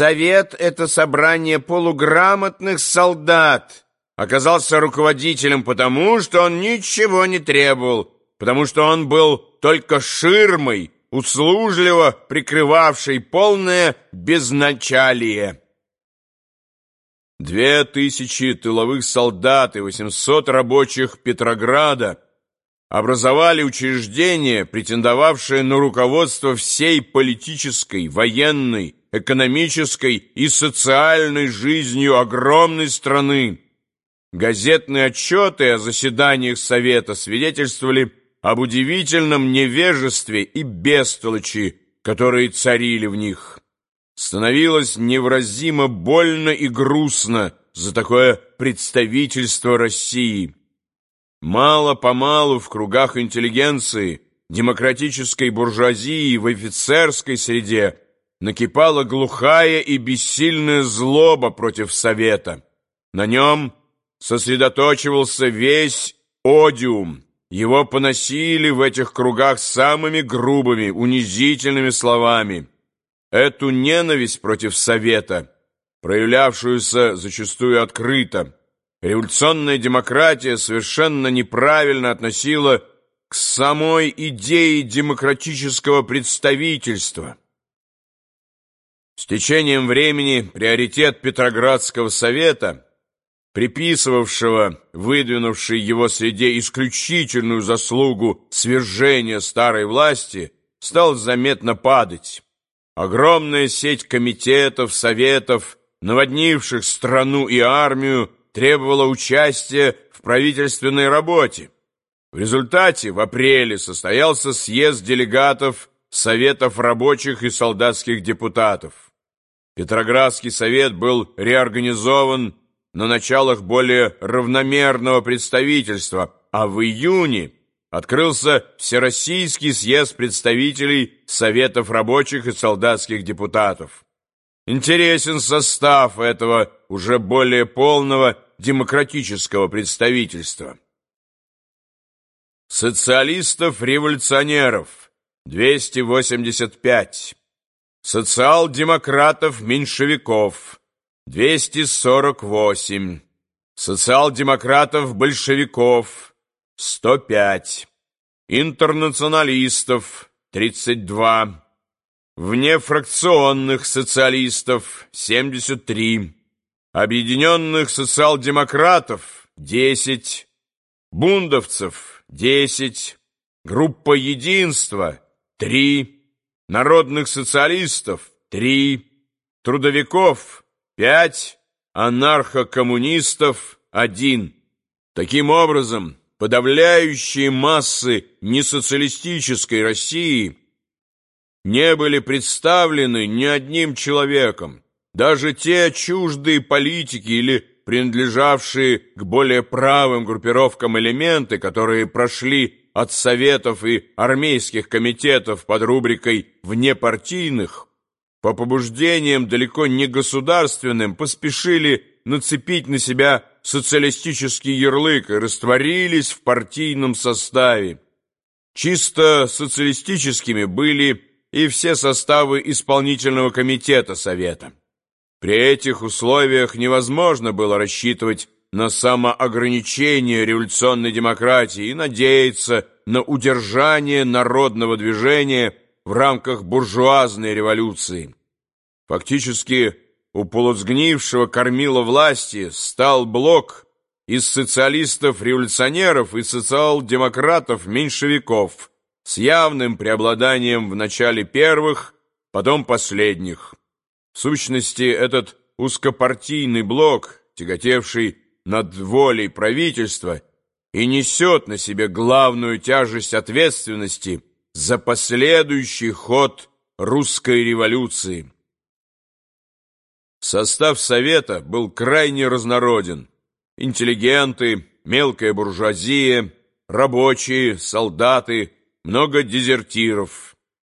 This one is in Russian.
Совет — это собрание полуграмотных солдат. Оказался руководителем потому, что он ничего не требовал, потому что он был только ширмой, услужливо прикрывавшей полное безначалие. Две тысячи тыловых солдат и восемьсот рабочих Петрограда образовали учреждение, претендовавшее на руководство всей политической, военной, экономической и социальной жизнью огромной страны. Газетные отчеты о заседаниях Совета свидетельствовали об удивительном невежестве и бестолочи, которые царили в них. Становилось невразимо больно и грустно за такое представительство России. Мало-помалу в кругах интеллигенции, демократической буржуазии в офицерской среде накипала глухая и бессильная злоба против Совета. На нем сосредоточивался весь одиум. Его поносили в этих кругах самыми грубыми, унизительными словами. Эту ненависть против Совета, проявлявшуюся зачастую открыто, революционная демократия совершенно неправильно относила к самой идее демократического представительства. С течением времени приоритет Петроградского совета, приписывавшего выдвинувшей его среде исключительную заслугу свержения старой власти, стал заметно падать. Огромная сеть комитетов, советов, наводнивших страну и армию, требовала участия в правительственной работе. В результате в апреле состоялся съезд делегатов Советов рабочих и солдатских депутатов. Петроградский совет был реорганизован на началах более равномерного представительства, а в июне открылся Всероссийский съезд представителей Советов рабочих и солдатских депутатов. Интересен состав этого уже более полного демократического представительства. Социалистов-революционеров 285 Социал-демократов-меньшевиков – 248. Социал-демократов-большевиков – 105. Интернационалистов – 32. Внефракционных социалистов – 73. Объединенных социал-демократов – 10. Бундовцев – 10. Группа единства – 3 народных социалистов – три, трудовиков – пять, анархокоммунистов – один. Таким образом, подавляющие массы несоциалистической России не были представлены ни одним человеком. Даже те чуждые политики или принадлежавшие к более правым группировкам элементы, которые прошли от советов и армейских комитетов под рубрикой «внепартийных» по побуждениям далеко не государственным поспешили нацепить на себя социалистический ярлык и растворились в партийном составе. Чисто социалистическими были и все составы исполнительного комитета Совета. При этих условиях невозможно было рассчитывать на самоограничение революционной демократии и надеяться на удержание народного движения в рамках буржуазной революции. Фактически у полусгнившего кормила власти стал блок из социалистов-революционеров и социал-демократов-меньшевиков с явным преобладанием в начале первых, потом последних. В сущности, этот узкопартийный блок, тяготевший над волей правительства и несет на себе главную тяжесть ответственности за последующий ход русской революции. Состав Совета был крайне разнороден. Интеллигенты, мелкая буржуазия, рабочие, солдаты, много дезертиров.